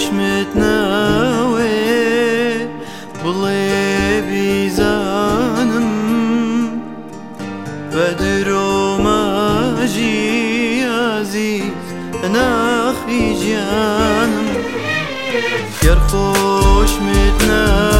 خوش متناوي بڵێ بیزانم بەدرۆ ماژی عزیز ناخی گیانم گەر خۆش متناوێ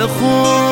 的火。